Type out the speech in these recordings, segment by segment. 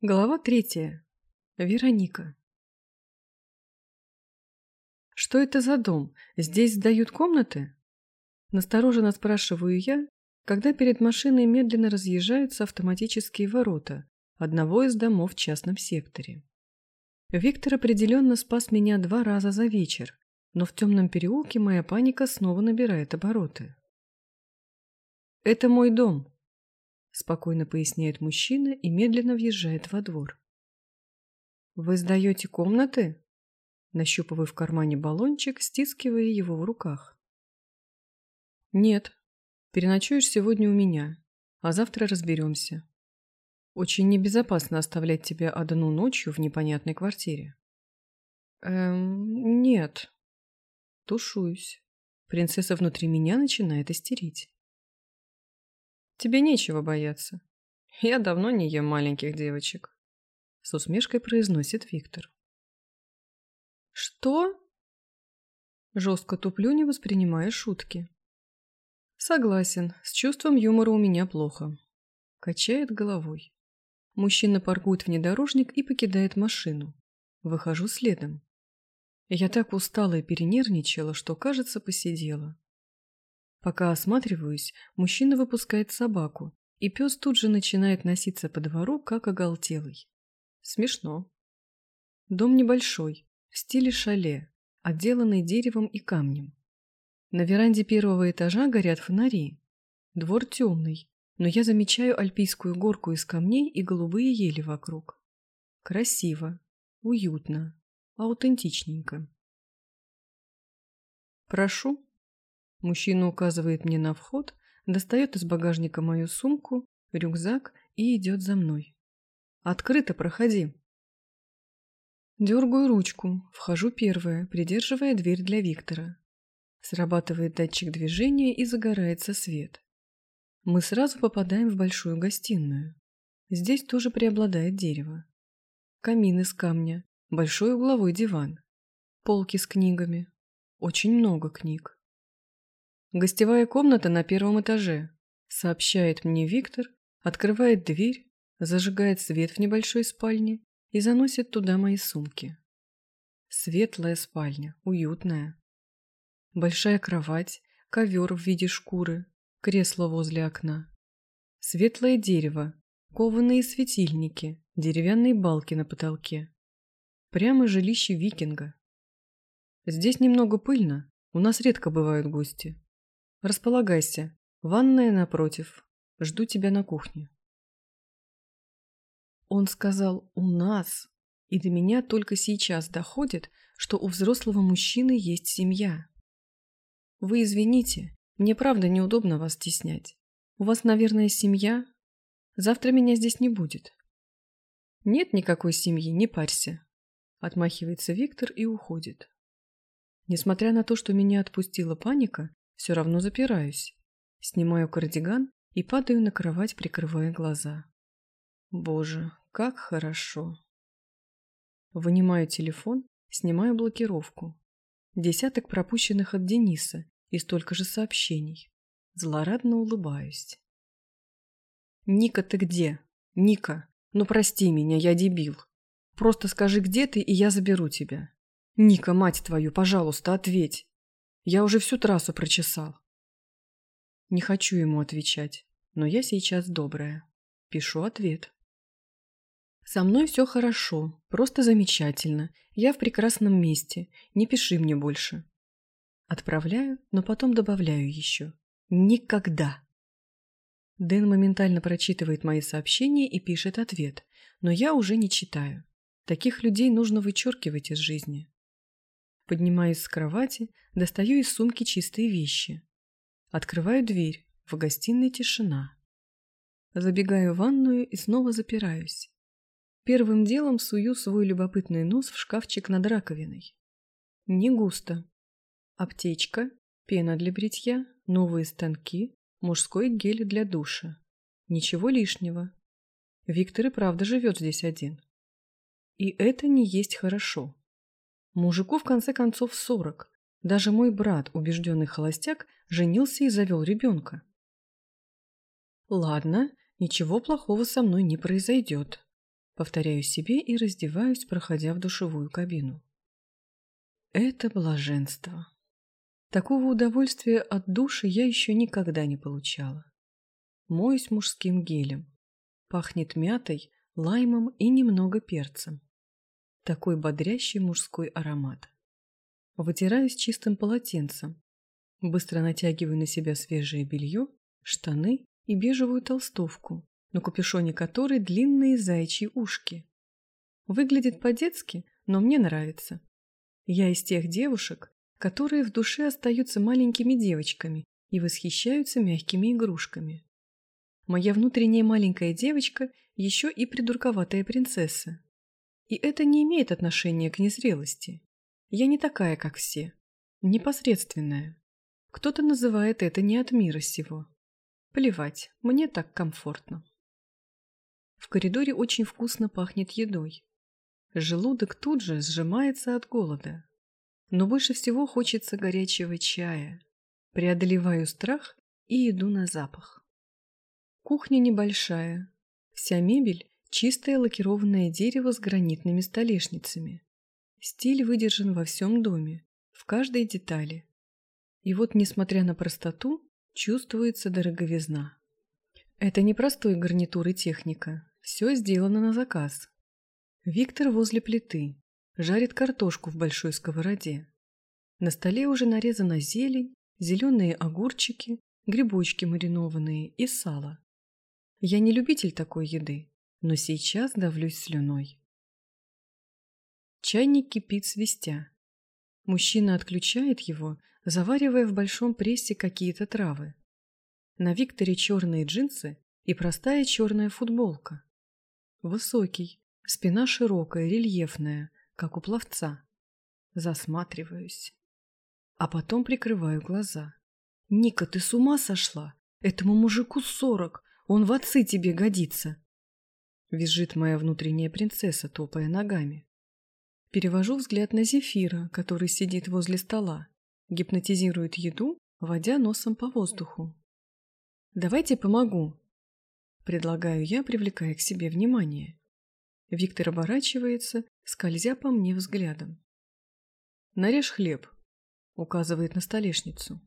Глава третья. Вероника. «Что это за дом? Здесь сдают комнаты?» Настороженно спрашиваю я, когда перед машиной медленно разъезжаются автоматические ворота одного из домов в частном секторе. Виктор определенно спас меня два раза за вечер, но в темном переулке моя паника снова набирает обороты. «Это мой дом», спокойно поясняет мужчина и медленно въезжает во двор. «Вы сдаете комнаты?» Нащупываю в кармане баллончик, стискивая его в руках. «Нет. Переночуешь сегодня у меня, а завтра разберемся. Очень небезопасно оставлять тебя одну ночью в непонятной квартире». «Эм, нет». Тушуюсь. Принцесса внутри меня начинает истерить. Тебе нечего бояться. Я давно не ем маленьких девочек. С усмешкой произносит Виктор. Что? Жестко туплю, не воспринимая шутки. Согласен, с чувством юмора у меня плохо. Качает головой. Мужчина паркует внедорожник и покидает машину. Выхожу следом. Я так устала и перенервничала, что, кажется, посидела. Пока осматриваюсь, мужчина выпускает собаку, и пес тут же начинает носиться по двору, как оголтелый. Смешно. Дом небольшой, в стиле шале, отделанный деревом и камнем. На веранде первого этажа горят фонари. Двор темный, но я замечаю альпийскую горку из камней и голубые ели вокруг. Красиво, уютно, аутентичненько. «Прошу», Мужчина указывает мне на вход, достает из багажника мою сумку, рюкзак и идет за мной. «Открыто проходи!» Дергаю ручку, вхожу первая, придерживая дверь для Виктора. Срабатывает датчик движения и загорается свет. Мы сразу попадаем в большую гостиную. Здесь тоже преобладает дерево. Камин из камня, большой угловой диван, полки с книгами, очень много книг. Гостевая комната на первом этаже, сообщает мне Виктор, открывает дверь, зажигает свет в небольшой спальне и заносит туда мои сумки. Светлая спальня, уютная. Большая кровать, ковер в виде шкуры, кресло возле окна. Светлое дерево, кованые светильники, деревянные балки на потолке. Прямо жилище викинга. Здесь немного пыльно, у нас редко бывают гости. Располагайся. Ванная напротив. Жду тебя на кухне. Он сказал «у нас», и до меня только сейчас доходит, что у взрослого мужчины есть семья. Вы извините, мне правда неудобно вас стеснять. У вас, наверное, семья? Завтра меня здесь не будет. Нет никакой семьи, не парься. Отмахивается Виктор и уходит. Несмотря на то, что меня отпустила паника, все равно запираюсь. Снимаю кардиган и падаю на кровать, прикрывая глаза. Боже, как хорошо. Вынимаю телефон, снимаю блокировку. Десяток пропущенных от Дениса и столько же сообщений. Злорадно улыбаюсь. «Ника, ты где? Ника, ну прости меня, я дебил. Просто скажи, где ты, и я заберу тебя. Ника, мать твою, пожалуйста, ответь. Я уже всю трассу прочесал. Не хочу ему отвечать, но я сейчас добрая. Пишу ответ. Со мной все хорошо, просто замечательно. Я в прекрасном месте. Не пиши мне больше. Отправляю, но потом добавляю еще. Никогда. Дэн моментально прочитывает мои сообщения и пишет ответ, но я уже не читаю. Таких людей нужно вычеркивать из жизни. Поднимаюсь с кровати, достаю из сумки чистые вещи. Открываю дверь, в гостиной тишина. Забегаю в ванную и снова запираюсь. Первым делом сую свой любопытный нос в шкафчик над раковиной. Не густо. Аптечка, пена для бритья, новые станки, мужской гель для душа. Ничего лишнего. Виктор и правда живет здесь один. И это не есть хорошо. Мужику в конце концов сорок. Даже мой брат, убежденный холостяк, женился и завел ребенка. Ладно, ничего плохого со мной не произойдет. Повторяю себе и раздеваюсь, проходя в душевую кабину. Это блаженство. Такого удовольствия от души я еще никогда не получала. Моюсь мужским гелем. Пахнет мятой, лаймом и немного перцем. Такой бодрящий мужской аромат. Вытираюсь чистым полотенцем. Быстро натягиваю на себя свежее белье, штаны и бежевую толстовку, на капюшоне которой длинные заячьи ушки. Выглядит по-детски, но мне нравится. Я из тех девушек, которые в душе остаются маленькими девочками и восхищаются мягкими игрушками. Моя внутренняя маленькая девочка еще и придурковатая принцесса. И это не имеет отношения к незрелости. Я не такая, как все. Непосредственная. Кто-то называет это не от мира сего. Плевать, мне так комфортно. В коридоре очень вкусно пахнет едой. Желудок тут же сжимается от голода. Но больше всего хочется горячего чая. Преодолеваю страх и иду на запах. Кухня небольшая. Вся мебель – чистое лакированное дерево с гранитными столешницами. Стиль выдержан во всем доме, в каждой детали. И вот, несмотря на простоту, чувствуется дороговизна. Это не простой гарнитур и техника. Все сделано на заказ. Виктор возле плиты. Жарит картошку в большой сковороде. На столе уже нарезана зелень, зеленые огурчики, грибочки маринованные и сало. Я не любитель такой еды, но сейчас давлюсь слюной. Чайник кипит свистя. Мужчина отключает его, заваривая в большом прессе какие-то травы. На Викторе черные джинсы и простая черная футболка. Высокий, спина широкая, рельефная, как у пловца. Засматриваюсь. А потом прикрываю глаза. «Ника, ты с ума сошла? Этому мужику сорок, он в отцы тебе годится. Визжит моя внутренняя принцесса, топая ногами. Перевожу взгляд на Зефира, который сидит возле стола, гипнотизирует еду, водя носом по воздуху. «Давайте помогу», — предлагаю я, привлекая к себе внимание. Виктор оборачивается, скользя по мне взглядом. «Нарежь хлеб», — указывает на столешницу.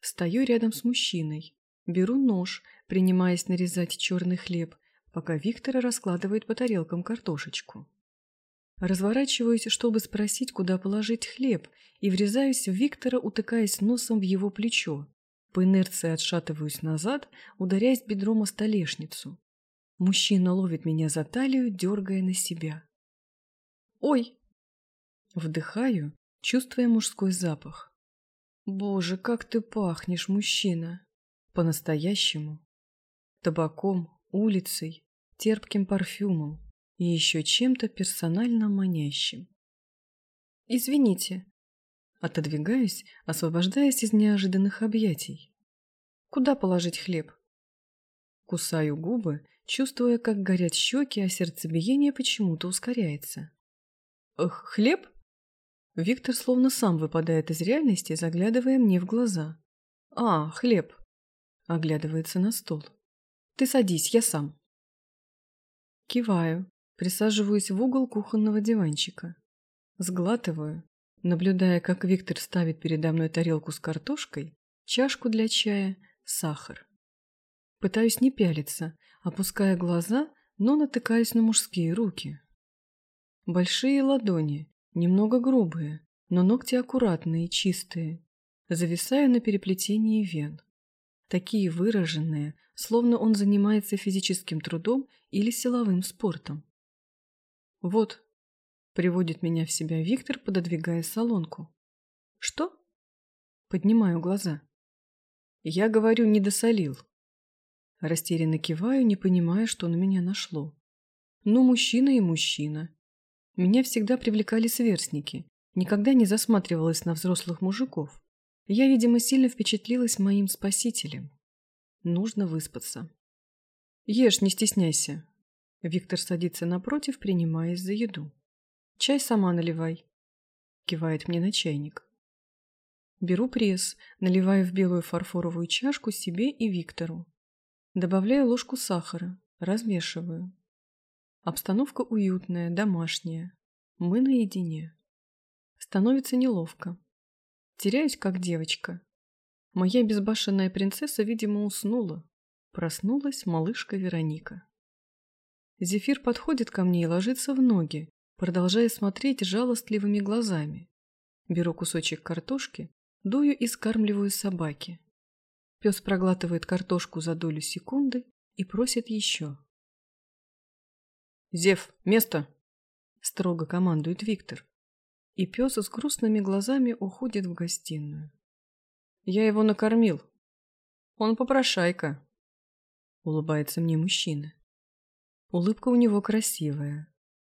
Стою рядом с мужчиной, беру нож, принимаясь нарезать черный хлеб, пока Виктор раскладывает по тарелкам картошечку. Разворачиваюсь, чтобы спросить, куда положить хлеб, и врезаюсь в Виктора, утыкаясь носом в его плечо. По инерции отшатываюсь назад, ударяясь бедром о столешницу. Мужчина ловит меня за талию, дергая на себя. «Ой!» Вдыхаю, чувствуя мужской запах. «Боже, как ты пахнешь, мужчина!» По-настоящему табаком, улицей, терпким парфюмом и еще чем-то персонально манящим. «Извините», отодвигаюсь, освобождаясь из неожиданных объятий. «Куда положить хлеб?» Кусаю губы, чувствуя, как горят щеки, а сердцебиение почему-то ускоряется. «Эх, хлеб?» Виктор словно сам выпадает из реальности, заглядывая мне в глаза. «А, хлеб!» Оглядывается на стол. Ты садись, я сам. Киваю, присаживаюсь в угол кухонного диванчика. Сглатываю, наблюдая, как Виктор ставит передо мной тарелку с картошкой, чашку для чая, сахар. Пытаюсь не пялиться, опуская глаза, но натыкаюсь на мужские руки. Большие ладони, немного грубые, но ногти аккуратные, чистые. Зависаю на переплетении вен такие выраженные, словно он занимается физическим трудом или силовым спортом. «Вот», — приводит меня в себя Виктор, пододвигая солонку. «Что?» Поднимаю глаза. «Я говорю, не досолил». Растерянно киваю, не понимая, что на меня нашло. «Ну, мужчина и мужчина. Меня всегда привлекали сверстники, никогда не засматривалась на взрослых мужиков. Я, видимо, сильно впечатлилась моим спасителем. Нужно выспаться. Ешь, не стесняйся. Виктор садится напротив, принимаясь за еду. Чай сама наливай. Кивает мне на чайник. Беру пресс, наливаю в белую фарфоровую чашку себе и Виктору. Добавляю ложку сахара, размешиваю. Обстановка уютная, домашняя. Мы наедине. Становится неловко. Теряюсь, как девочка. Моя безбашенная принцесса, видимо, уснула. Проснулась малышка Вероника. Зефир подходит ко мне и ложится в ноги, продолжая смотреть жалостливыми глазами. Беру кусочек картошки, дую и скармливаю собаке. Пес проглатывает картошку за долю секунды и просит еще. «Зев, место!» – строго командует Виктор. И пес с грустными глазами уходит в гостиную. «Я его накормил. Он попрошайка», – улыбается мне мужчина. Улыбка у него красивая.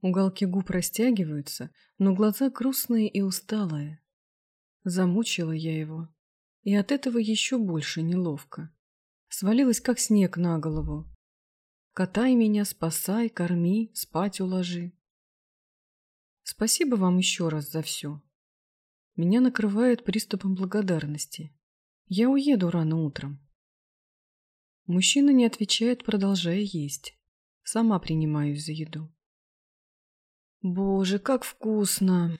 Уголки губ растягиваются, но глаза грустные и усталые. Замучила я его. И от этого еще больше неловко. Свалилась, как снег на голову. Катай меня, спасай, корми, спать уложи. Спасибо вам еще раз за все. Меня накрывает приступом благодарности. Я уеду рано утром. Мужчина не отвечает, продолжая есть. Сама принимаюсь за еду. Боже, как вкусно!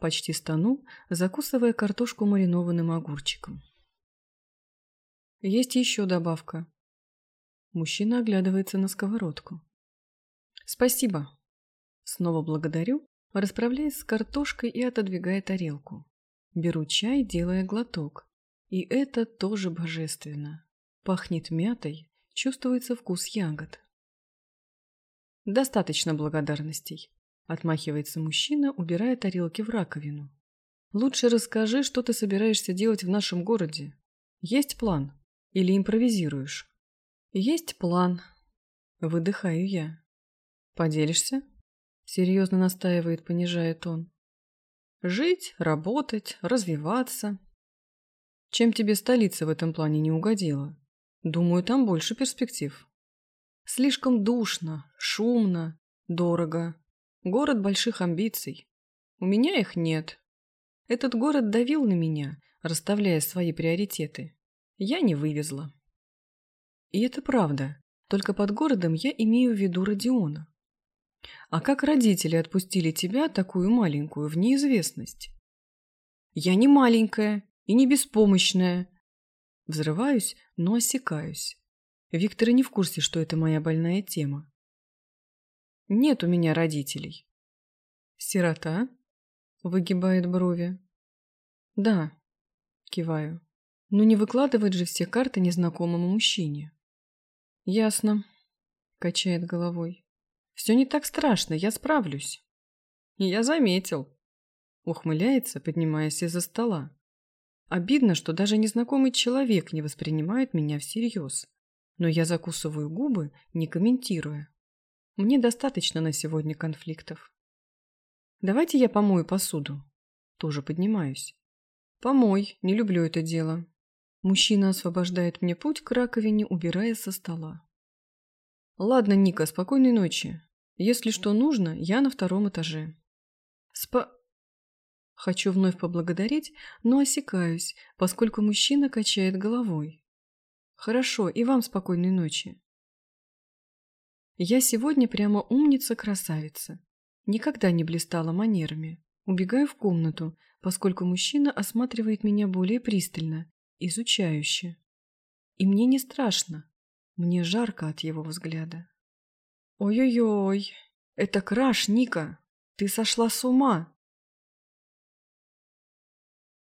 Почти стану, закусывая картошку маринованным огурчиком. Есть еще добавка. Мужчина оглядывается на сковородку. «Спасибо». Снова благодарю, расправляясь с картошкой и отодвигая тарелку. Беру чай, делая глоток. И это тоже божественно. Пахнет мятой, чувствуется вкус ягод. «Достаточно благодарностей», — отмахивается мужчина, убирая тарелки в раковину. «Лучше расскажи, что ты собираешься делать в нашем городе. Есть план? Или импровизируешь?» «Есть план», — выдыхаю я. «Поделишься?» — серьезно настаивает, понижая тон. «Жить, работать, развиваться. Чем тебе столица в этом плане не угодила? Думаю, там больше перспектив. Слишком душно, шумно, дорого. Город больших амбиций. У меня их нет. Этот город давил на меня, расставляя свои приоритеты. Я не вывезла». И это правда. Только под городом я имею в виду Родиона. А как родители отпустили тебя, такую маленькую, в неизвестность? Я не маленькая и не беспомощная. Взрываюсь, но осекаюсь. Виктор и не в курсе, что это моя больная тема. Нет у меня родителей. Сирота? Выгибает брови. Да, киваю. Но не выкладывать же все карты незнакомому мужчине. «Ясно», — качает головой. «Все не так страшно, я справлюсь». «Я заметил», — ухмыляется, поднимаясь из-за стола. Обидно, что даже незнакомый человек не воспринимает меня всерьез. Но я закусываю губы, не комментируя. Мне достаточно на сегодня конфликтов. Давайте я помою посуду. Тоже поднимаюсь. Помой, не люблю это дело. Мужчина освобождает мне путь к раковине, убирая со стола. «Ладно, Ника, спокойной ночи. Если что нужно, я на втором этаже». «Спа...» Хочу вновь поблагодарить, но осекаюсь, поскольку мужчина качает головой. «Хорошо, и вам спокойной ночи». Я сегодня прямо умница-красавица. Никогда не блистала манерами. Убегаю в комнату, поскольку мужчина осматривает меня более пристально изучающе. И мне не страшно, мне жарко от его взгляда. «Ой-ой-ой, это краш, Ника! Ты сошла с ума!»